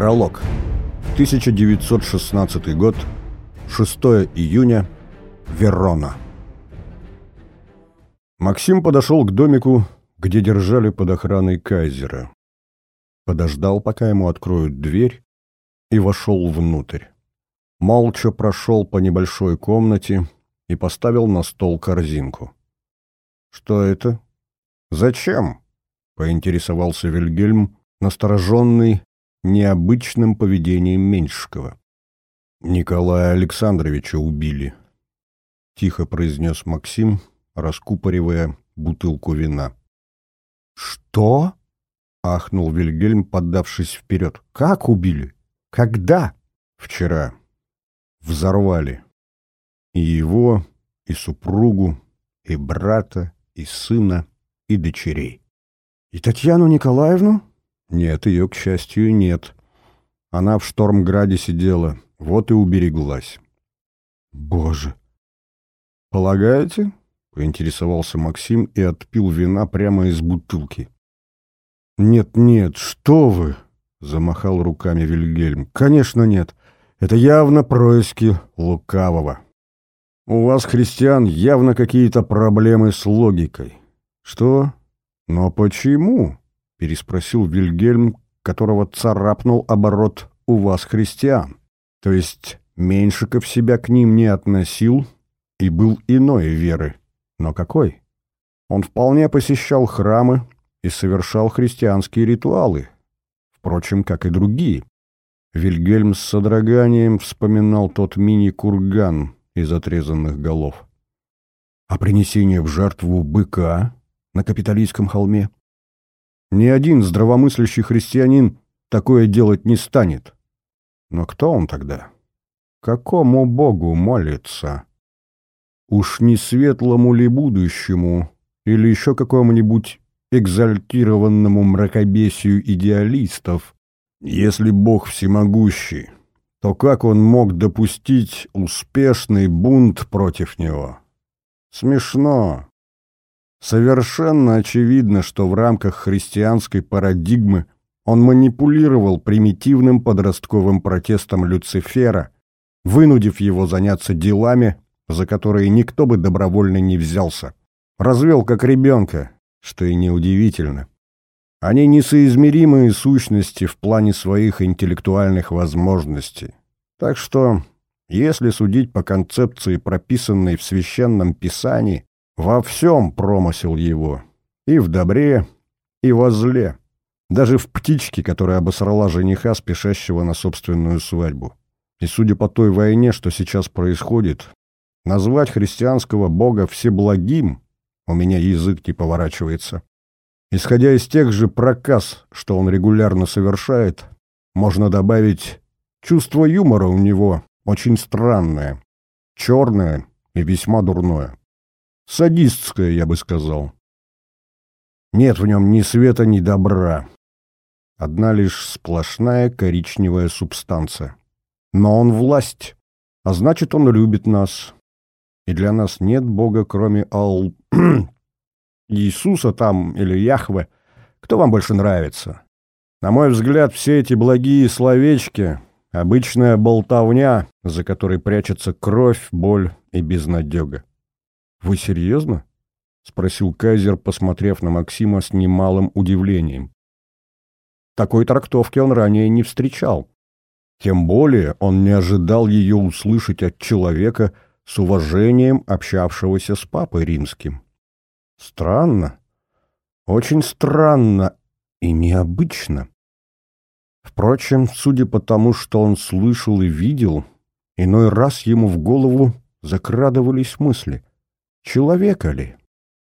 Пролог. 1916 год. 6 июня. Верона. Максим подошел к домику, где держали под охраной кайзера. Подождал, пока ему откроют дверь, и вошел внутрь. Молча прошел по небольшой комнате и поставил на стол корзинку. «Что это? Зачем?» — поинтересовался Вильгельм, настороженный необычным поведением Меньшикова. «Николая Александровича убили», — тихо произнес Максим, раскупоривая бутылку вина. «Что?» — ахнул Вильгельм, поддавшись вперед. «Как убили? Когда?» «Вчера. Взорвали. И его, и супругу, и брата, и сына, и дочерей». «И Татьяну Николаевну?» Нет, ее, к счастью, нет. Она в Штормграде сидела, вот и убереглась. Боже! Полагаете? Поинтересовался Максим и отпил вина прямо из бутылки. «Нет-нет, что вы!» — замахал руками Вильгельм. «Конечно нет. Это явно происки лукавого. У вас, христиан, явно какие-то проблемы с логикой. Что? Но почему?» Переспросил Вильгельм, которого царапнул оборот «у вас христиан». То есть Меньшиков себя к ним не относил и был иной веры. Но какой? Он вполне посещал храмы и совершал христианские ритуалы, впрочем, как и другие. Вильгельм с содроганием вспоминал тот мини-курган из отрезанных голов. А принесение в жертву быка на капиталистском холме? Ни один здравомыслящий христианин такое делать не станет. Но кто он тогда? Какому богу молится? Уж не светлому ли будущему или еще какому-нибудь экзальтированному мракобесию идеалистов? Если бог всемогущий, то как он мог допустить успешный бунт против него? Смешно. Совершенно очевидно, что в рамках христианской парадигмы он манипулировал примитивным подростковым протестом Люцифера, вынудив его заняться делами, за которые никто бы добровольно не взялся. Развел как ребенка, что и неудивительно. Они несоизмеримые сущности в плане своих интеллектуальных возможностей. Так что, если судить по концепции, прописанной в Священном Писании, во всем промысел его. И в добре, и во зле. Даже в птичке, которая обосрала жениха, спешащего на собственную свадьбу. И судя по той войне, что сейчас происходит, назвать христианского бога всеблагим у меня язык не поворачивается. Исходя из тех же проказ, что он регулярно совершает, можно добавить чувство юмора у него очень странное, черное и весьма дурное. Садистское, я бы сказал. Нет в нем ни света, ни добра. Одна лишь сплошная коричневая субстанция. Но он власть, а значит, он любит нас. И для нас нет Бога, кроме Ал... Иисуса там или Яхве. Кто вам больше нравится? На мой взгляд, все эти благие словечки — обычная болтовня, за которой прячется кровь, боль и безнадега. «Вы серьезно?» — спросил Кайзер, посмотрев на Максима с немалым удивлением. Такой трактовки он ранее не встречал. Тем более он не ожидал ее услышать от человека с уважением общавшегося с папой римским. Странно, очень странно и необычно. Впрочем, судя по тому, что он слышал и видел, иной раз ему в голову закрадывались мысли — Человека ли?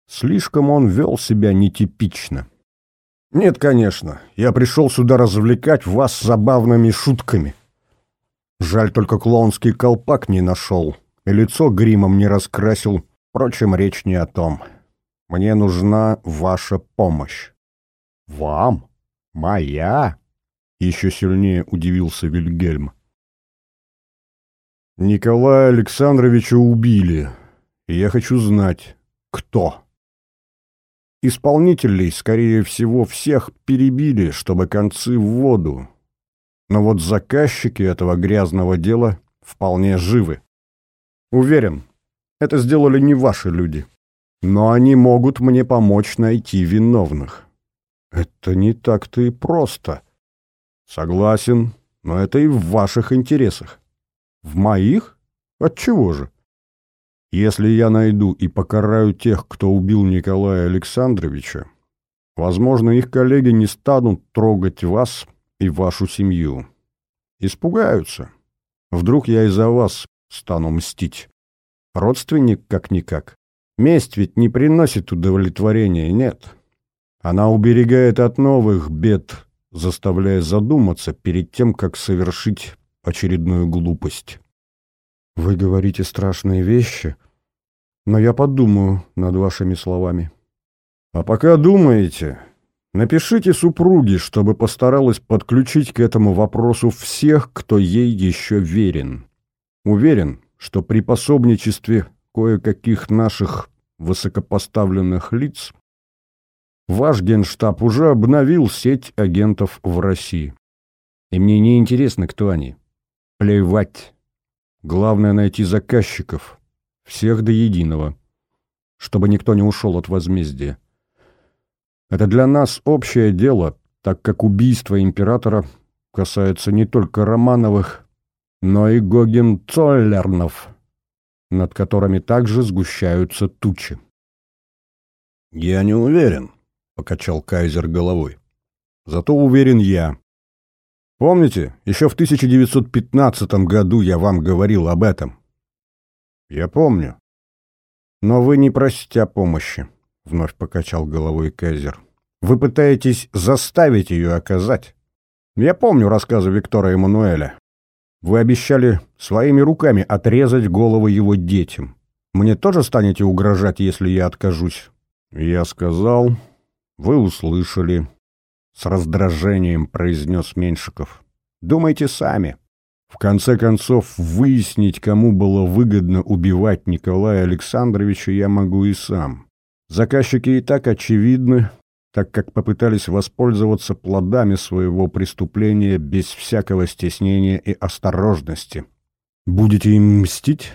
Слишком он вел себя нетипично. Нет, конечно, я пришел сюда развлекать вас забавными шутками. Жаль, только клоунский колпак не нашел, и лицо гримом не раскрасил. Впрочем, речь не о том. Мне нужна ваша помощь. Вам? Моя? Еще сильнее удивился Вильгельм. Николая Александровича убили, и я хочу знать, кто. Исполнителей, скорее всего, всех перебили, чтобы концы в воду. но вот заказчики этого грязного дела вполне живы. Уверен, это сделали не ваши люди, но они могут мне помочь найти виновных. Это не так-то и просто. Согласен, но это и в ваших интересах. В моих? Отчего же? Если я найду и покараю тех, кто убил Николая Александровича, возможно, их коллеги не станут трогать вас и вашу семью. Испугаются. Вдруг я из-за вас стану мстить. Родственник как-никак. Месть ведь не приносит удовлетворения, нет. Она уберегает от новых бед, заставляя задуматься перед тем, как совершить очередную глупость. Вы говорите страшные вещи, но я подумаю над вашими словами. А пока думаете, напишите супруге, чтобы постаралась подключить к этому вопросу всех, кто ей еще верен. Уверен, что при пособничестве кое-каких наших высокопоставленных лиц ваш генштаб уже обновил сеть агентов в России. И мне не интересно, кто они. Плевать. Главное найти заказчиков. Всех до единого. Чтобы никто не ушел от возмездия. Это для нас общее дело, так как убийство императора касается не только Романовых, но и Гогенцоллернов, над которыми также сгущаются тучи. «Я не уверен», — покачал Кайзер головой. «Зато уверен я. Помните, еще в 1915 году я вам говорил об этом?» «Я помню». «Но вы не просите о помощи», — вновь покачал головой Кайзер. «Вы пытаетесь заставить ее оказать. Я помню рассказы Виктора Эммануэля. Вы обещали своими руками отрезать головы его детям. Мне тоже станете угрожать, если я откажусь?» «Я сказал, вы услышали», — с раздражением произнес Меньшиков. «Думайте сами. В конце концов, выяснить, кому было выгодно убивать Николая Александровича, я могу и сам. Заказчики и так очевидны, так как попытались воспользоваться плодами своего преступления без всякого стеснения и осторожности. Будете им мстить?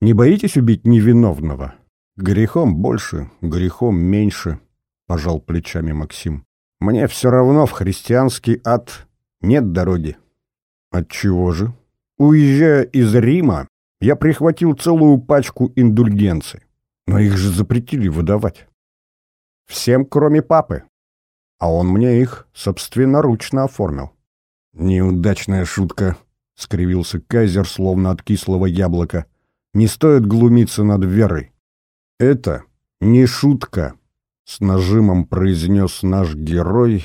Не боитесь убить невиновного?» Грехом больше, грехом меньше, пожал плечами Максим. Мне все равно в христианский ад нет дороги. Отчего же? Уезжая из Рима, я прихватил целую пачку индульгенций. Но их же запретили выдавать. Всем, кроме папы. А он мне их собственноручно оформил. Неудачная шутка, — скривился Кайзер, словно от кислого яблока. Не стоит глумиться над верой. «Это не шутка», — с нажимом произнес наш герой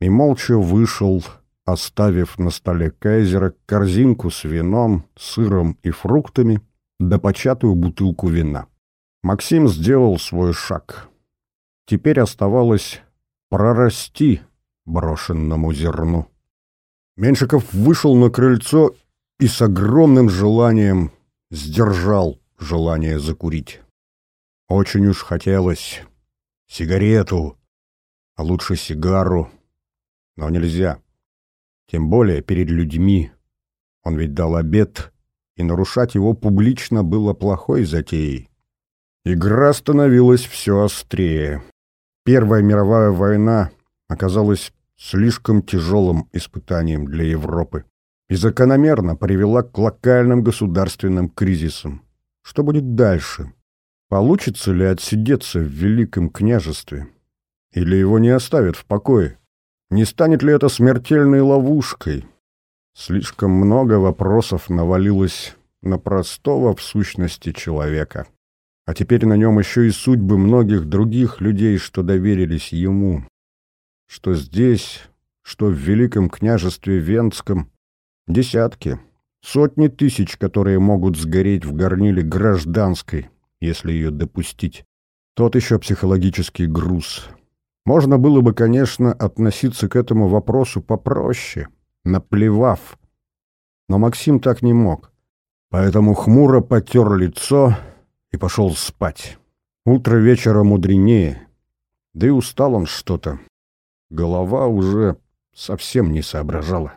и молча вышел, оставив на столе Кайзера корзинку с вином, сыром и фруктами да початую бутылку вина. Максим сделал свой шаг. Теперь оставалось прорасти брошенному зерну. Меншиков вышел на крыльцо и с огромным желанием сдержал желание закурить. Очень уж хотелось сигарету, а лучше сигару. Но нельзя. Тем более перед людьми. Он ведь дал обед, и нарушать его публично было плохой затеей. Игра становилась все острее. Первая мировая война оказалась слишком тяжелым испытанием для Европы и закономерно привела к локальным государственным кризисам. Что будет дальше? Получится ли отсидеться в Великом княжестве? Или его не оставят в покое? Не станет ли это смертельной ловушкой? Слишком много вопросов навалилось на простого в сущности человека. А теперь на нем еще и судьбы многих других людей, что доверились ему. Что здесь, что в Великом княжестве Венском. Десятки, сотни тысяч, которые могут сгореть в горниле гражданской, если ее допустить. Тот еще психологический груз. Можно было бы, конечно, относиться к этому вопросу попроще, наплевав. Но Максим так не мог. Поэтому хмуро потер лицо и пошел спать. Утро вечера мудренее. Да и устал он что-то. Голова уже совсем не соображала.